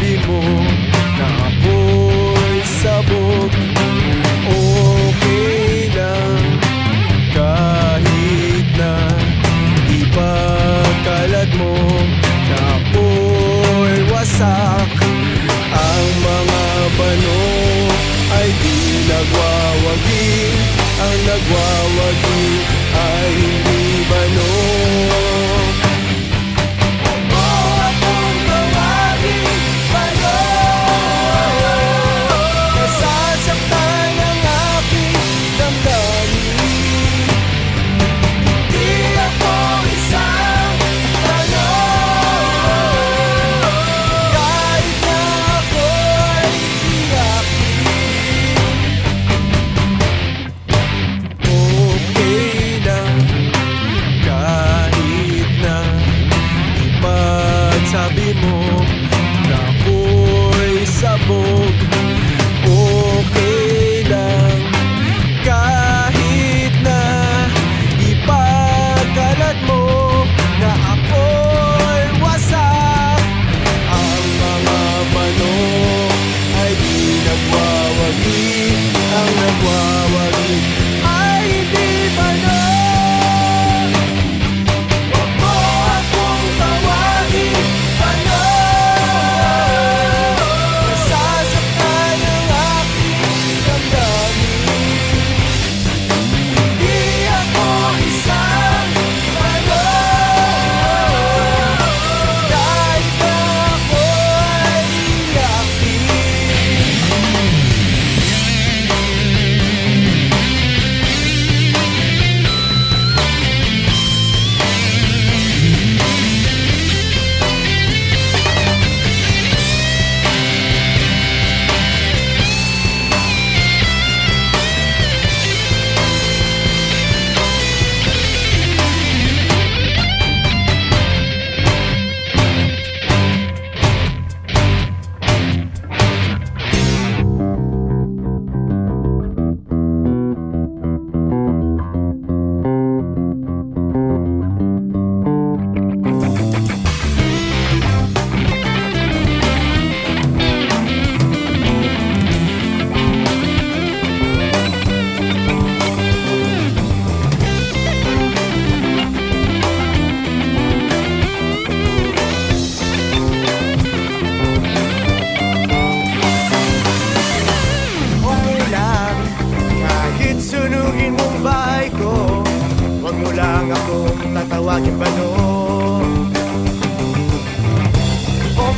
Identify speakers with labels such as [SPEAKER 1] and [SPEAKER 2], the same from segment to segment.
[SPEAKER 1] ipagsabi mo na ako'y sabog. Okay lang kahit na ipagkalat mo na ako'y wasak. Ang mga bano ay di nagwawagi Ang nagwawagi ay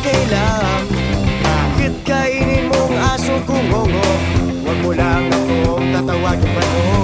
[SPEAKER 1] kailang Bakit kainin mong aso kumongo Huwag mo lang akong tatawagin pa noon.